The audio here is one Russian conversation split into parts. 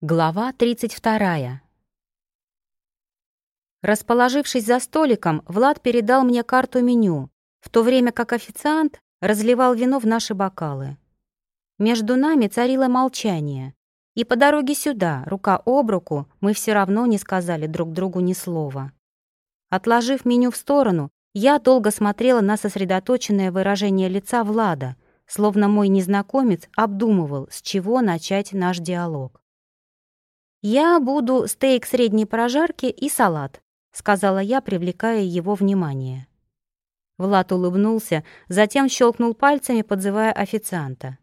Глава 32. Расположившись за столиком, Влад передал мне карту меню, в то время как официант разливал вино в наши бокалы. Между нами царило молчание, и по дороге сюда, рука об руку, мы все равно не сказали друг другу ни слова. Отложив меню в сторону, я долго смотрела на сосредоточенное выражение лица Влада, словно мой незнакомец обдумывал, с чего начать наш диалог. «Я буду стейк средней прожарки и салат», — сказала я, привлекая его внимание. Влад улыбнулся, затем щелкнул пальцами, подзывая официанта.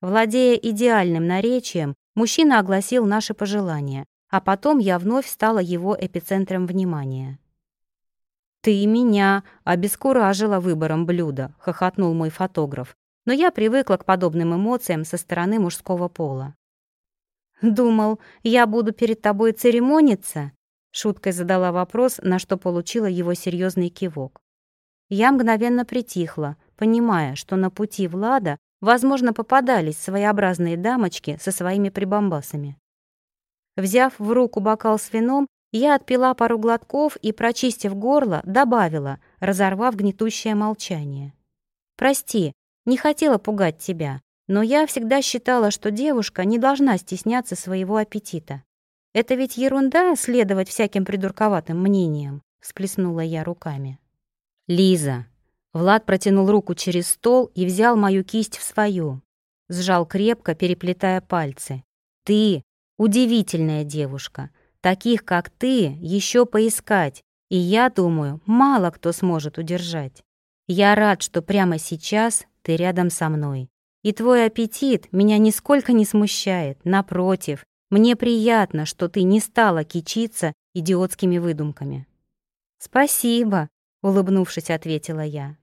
Владея идеальным наречием, мужчина огласил наши пожелания, а потом я вновь стала его эпицентром внимания. «Ты меня обескуражила выбором блюда», — хохотнул мой фотограф, но я привыкла к подобным эмоциям со стороны мужского пола. «Думал, я буду перед тобой церемониться?» Шуткой задала вопрос, на что получила его серьезный кивок. Я мгновенно притихла, понимая, что на пути Влада, возможно, попадались своеобразные дамочки со своими прибамбасами. Взяв в руку бокал с вином, я отпила пару глотков и, прочистив горло, добавила, разорвав гнетущее молчание. «Прости, не хотела пугать тебя. Но я всегда считала, что девушка не должна стесняться своего аппетита. Это ведь ерунда следовать всяким придурковатым мнениям, всплеснула я руками. Лиза. Влад протянул руку через стол и взял мою кисть в свою. Сжал крепко, переплетая пальцы. Ты удивительная девушка. Таких, как ты, еще поискать. И я думаю, мало кто сможет удержать. Я рад, что прямо сейчас ты рядом со мной. И твой аппетит меня нисколько не смущает. Напротив, мне приятно, что ты не стала кичиться идиотскими выдумками». «Спасибо», — улыбнувшись, ответила я.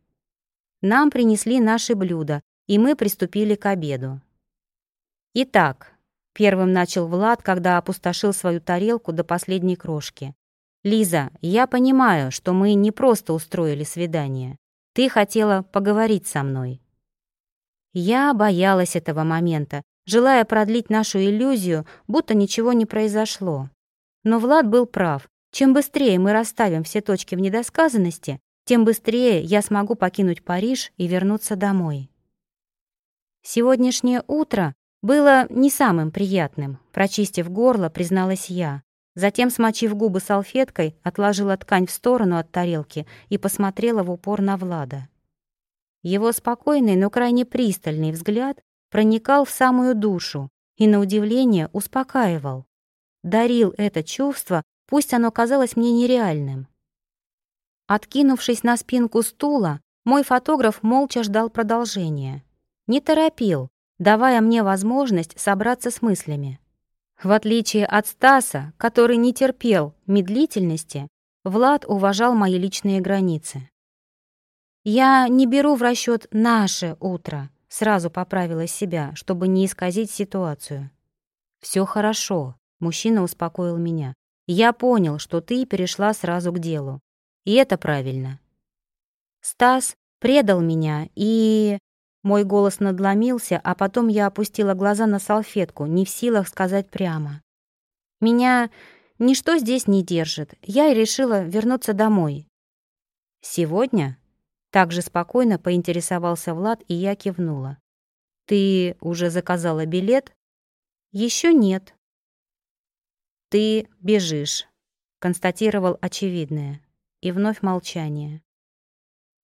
Нам принесли наши блюда, и мы приступили к обеду. «Итак», — первым начал Влад, когда опустошил свою тарелку до последней крошки. «Лиза, я понимаю, что мы не просто устроили свидание. Ты хотела поговорить со мной. Я боялась этого момента, желая продлить нашу иллюзию, будто ничего не произошло. Но Влад был прав. Чем быстрее мы расставим все точки в недосказанности, тем быстрее я смогу покинуть Париж и вернуться домой. Сегодняшнее утро было не самым приятным, прочистив горло, призналась я. Затем, смочив губы салфеткой, отложила ткань в сторону от тарелки и посмотрела в упор на Влада. Его спокойный, но крайне пристальный взгляд проникал в самую душу и, на удивление, успокаивал. Дарил это чувство, пусть оно казалось мне нереальным. Откинувшись на спинку стула, мой фотограф молча ждал продолжения. Не торопил, давая мне возможность собраться с мыслями. В отличие от Стаса, который не терпел медлительности, Влад уважал мои личные границы. «Я не беру в расчет наше утро», — сразу поправила себя, чтобы не исказить ситуацию. Все хорошо», — мужчина успокоил меня. «Я понял, что ты перешла сразу к делу. И это правильно». Стас предал меня, и... Мой голос надломился, а потом я опустила глаза на салфетку, не в силах сказать прямо. Меня ничто здесь не держит. Я и решила вернуться домой. «Сегодня?» Так же спокойно поинтересовался Влад, и я кивнула. «Ты уже заказала билет?» «Еще нет». «Ты бежишь», — констатировал очевидное. И вновь молчание.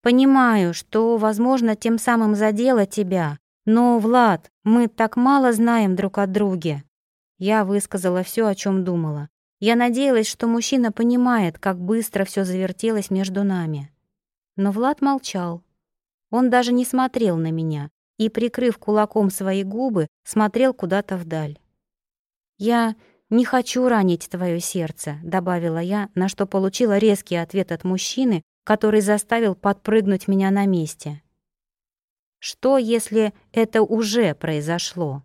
«Понимаю, что, возможно, тем самым задело тебя, но, Влад, мы так мало знаем друг о друге». Я высказала все, о чем думала. Я надеялась, что мужчина понимает, как быстро все завертелось между нами. Но Влад молчал. Он даже не смотрел на меня и, прикрыв кулаком свои губы, смотрел куда-то вдаль. «Я не хочу ранить твое сердце», — добавила я, на что получила резкий ответ от мужчины, который заставил подпрыгнуть меня на месте. Что, если это уже произошло?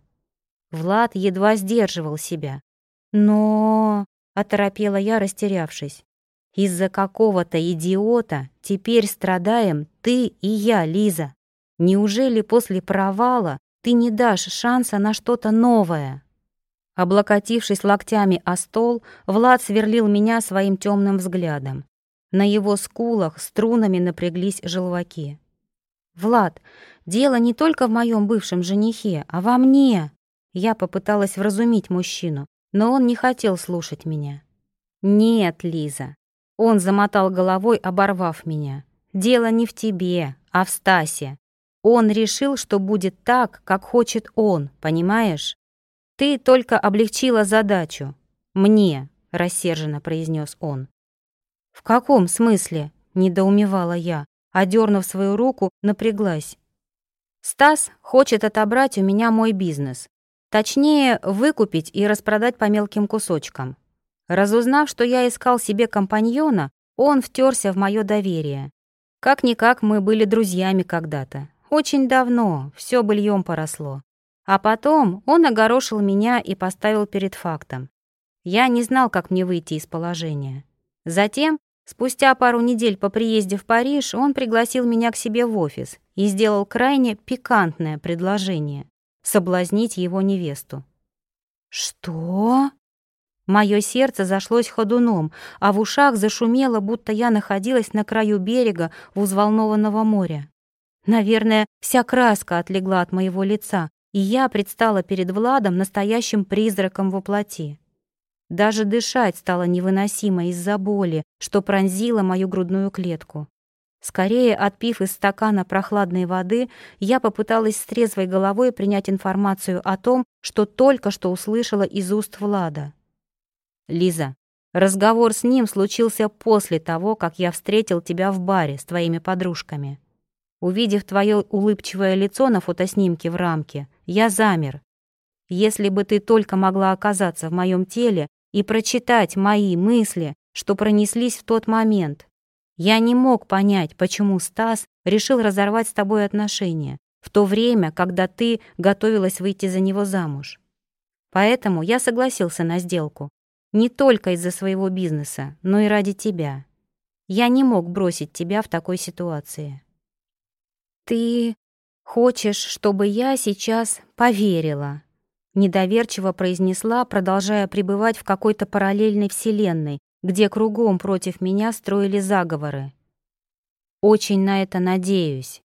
Влад едва сдерживал себя. Но... — оторопела я, растерявшись. Из-за какого-то идиота теперь страдаем ты и я, Лиза. Неужели после провала ты не дашь шанса на что-то новое? Облокотившись локтями о стол, Влад сверлил меня своим темным взглядом. На его скулах струнами напряглись желваки. «Влад, дело не только в моем бывшем женихе, а во мне!» Я попыталась вразумить мужчину, но он не хотел слушать меня. «Нет, Лиза!» Он замотал головой, оборвав меня. «Дело не в тебе, а в Стасе. Он решил, что будет так, как хочет он, понимаешь? Ты только облегчила задачу. Мне, рассерженно произнес он. В каком смысле? недоумевала я, одернув свою руку, напряглась. Стас хочет отобрать у меня мой бизнес. Точнее, выкупить и распродать по мелким кусочкам. Разузнав, что я искал себе компаньона, он втерся в мое доверие. Как-никак мы были друзьями когда-то. Очень давно, все быльем поросло. А потом он огорошил меня и поставил перед фактом. Я не знал, как мне выйти из положения. Затем, спустя пару недель по приезде в Париж, он пригласил меня к себе в офис и сделал крайне пикантное предложение — соблазнить его невесту. «Что?» Мое сердце зашлось ходуном, а в ушах зашумело, будто я находилась на краю берега у взволнованного моря. Наверное, вся краска отлегла от моего лица, и я предстала перед Владом настоящим призраком во плоти. Даже дышать стало невыносимо из-за боли, что пронзило мою грудную клетку. Скорее, отпив из стакана прохладной воды, я попыталась с трезвой головой принять информацию о том, что только что услышала из уст Влада. «Лиза, разговор с ним случился после того, как я встретил тебя в баре с твоими подружками. Увидев твое улыбчивое лицо на фотоснимке в рамке, я замер. Если бы ты только могла оказаться в моем теле и прочитать мои мысли, что пронеслись в тот момент. Я не мог понять, почему Стас решил разорвать с тобой отношения в то время, когда ты готовилась выйти за него замуж. Поэтому я согласился на сделку. Не только из-за своего бизнеса, но и ради тебя. Я не мог бросить тебя в такой ситуации. «Ты хочешь, чтобы я сейчас поверила?» Недоверчиво произнесла, продолжая пребывать в какой-то параллельной вселенной, где кругом против меня строили заговоры. «Очень на это надеюсь».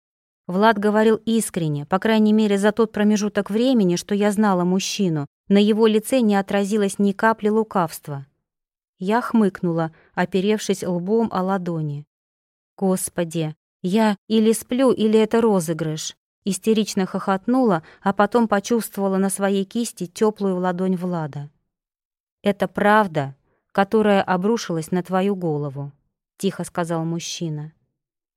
Влад говорил искренне, по крайней мере, за тот промежуток времени, что я знала мужчину, на его лице не отразилось ни капли лукавства. Я хмыкнула, оперевшись лбом о ладони. «Господи, я или сплю, или это розыгрыш. Истерично хохотнула, а потом почувствовала на своей кисти теплую ладонь Влада. «Это правда, которая обрушилась на твою голову», — тихо сказал мужчина.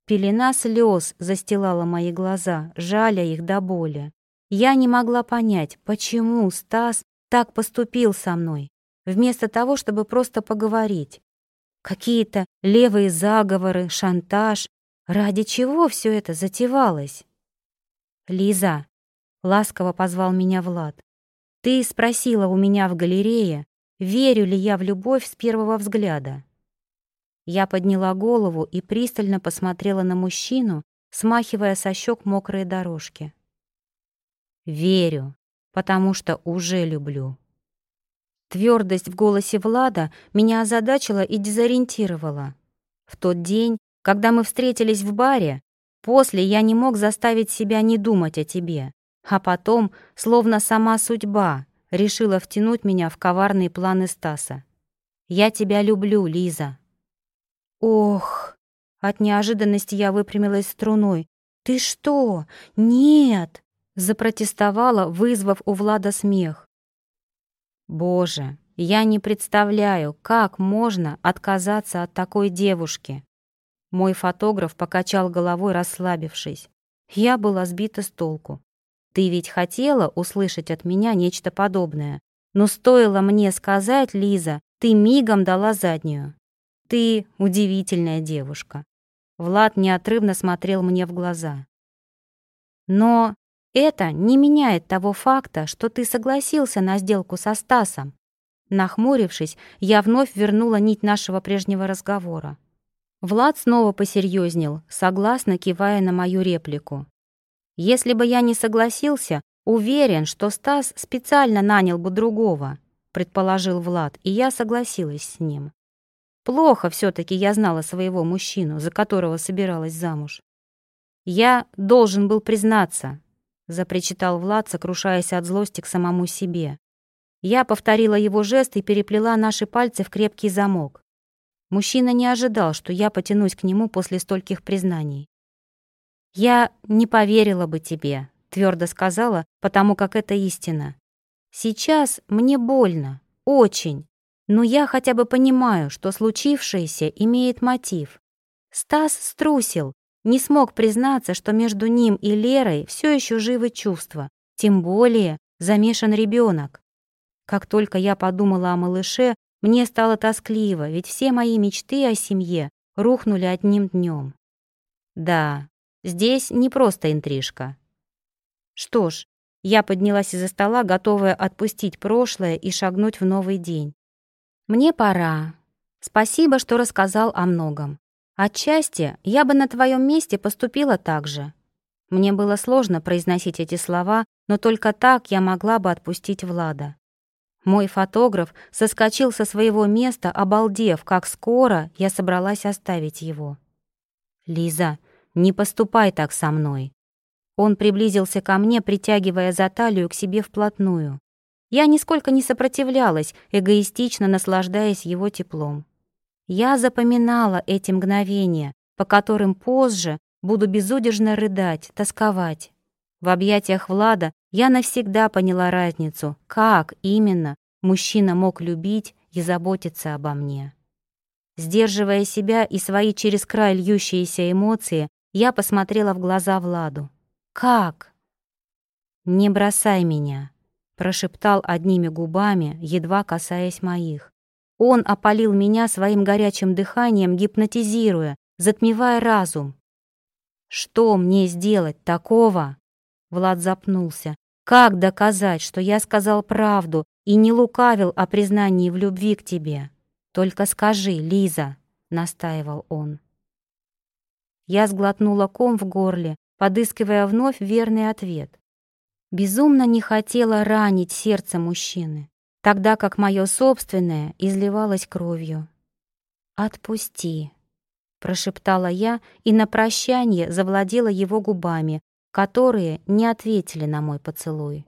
Пелена слез застилала мои глаза, жаля их до боли. Я не могла понять, почему Стас так поступил со мной, вместо того, чтобы просто поговорить. Какие-то левые заговоры, шантаж, Ради чего все это затевалось? Лиза, ласково позвал меня Влад. Ты спросила у меня в галерее, верю ли я в любовь с первого взгляда. Я подняла голову и пристально посмотрела на мужчину, смахивая со щек мокрые дорожки. Верю, потому что уже люблю. Твердость в голосе Влада меня озадачила и дезориентировала. В тот день когда мы встретились в баре, после я не мог заставить себя не думать о тебе, а потом, словно сама судьба, решила втянуть меня в коварные планы Стаса. Я тебя люблю, Лиза. Ох, от неожиданности я выпрямилась струной. Ты что? Нет, запротестовала, вызвав у Влада смех. Боже, я не представляю, как можно отказаться от такой девушки. Мой фотограф покачал головой, расслабившись. Я была сбита с толку. Ты ведь хотела услышать от меня нечто подобное. Но стоило мне сказать, Лиза, ты мигом дала заднюю. Ты удивительная девушка. Влад неотрывно смотрел мне в глаза. Но это не меняет того факта, что ты согласился на сделку со Стасом. Нахмурившись, я вновь вернула нить нашего прежнего разговора. Влад снова посерьезнел, согласно кивая на мою реплику. Если бы я не согласился, Уверен, что Стас специально нанял бы другого, предположил Влад, и я согласилась с ним. Плохо все таки я знала своего мужчину, за которого собиралась замуж. Я должен был признаться, запричитал Влад, сокрушаясь от злости к самому себе. Я повторила его жест и переплела наши пальцы в крепкий замок. Мужчина не ожидал, что я потянусь к нему после стольких признаний. «Я не поверила бы тебе», — твердо сказала, потому как это истина. «Сейчас мне больно, очень, но я хотя бы понимаю, что случившееся имеет мотив. Стас струсил, не смог признаться, что между ним и Лерой все еще живы чувства, тем более замешан ребенок. Как только я подумала о малыше, мне стало тоскливо, ведь все мои мечты о семье рухнули одним днем. Да, здесь не просто интрижка. Что ж, я поднялась из-за стола, готовая отпустить прошлое и шагнуть в новый день. Мне пора. Спасибо, что рассказал о многом. Отчасти я бы на твоем месте поступила так же. Мне было сложно произносить эти слова, но только так я могла бы отпустить Влада. Мой фотограф соскочил со своего места, обалдев, как скоро я собралась оставить его. «Лиза, не поступай так со мной». Он приблизился ко мне, притягивая за талию к себе вплотную. Я нисколько не сопротивлялась, эгоистично наслаждаясь его теплом. Я запоминала эти мгновения, по которым позже буду безудержно рыдать, тосковать. В объятиях Влада я навсегда поняла разницу, как именно мужчина мог любить и заботиться обо мне. Сдерживая себя и свои через край льющиеся эмоции, я посмотрела в глаза Владу. «Как?» «Не бросай меня», — прошептал одними губами, едва касаясь моих. Он опалил меня своим горячим дыханием, гипнотизируя, затмевая разум. «Что мне сделать такого?» Влад запнулся. «Как доказать, что я сказал правду и не лукавил о признании в любви к тебе? Только скажи, Лиза», — настаивал он. Я сглотнула ком в горле, подыскивая вновь верный ответ. Безумно не хотела ранить сердце мужчины, тогда как мое собственное изливалось кровью. «Отпусти», — прошептала я и на прощание завладела его губами, которые не ответили на мой поцелуй.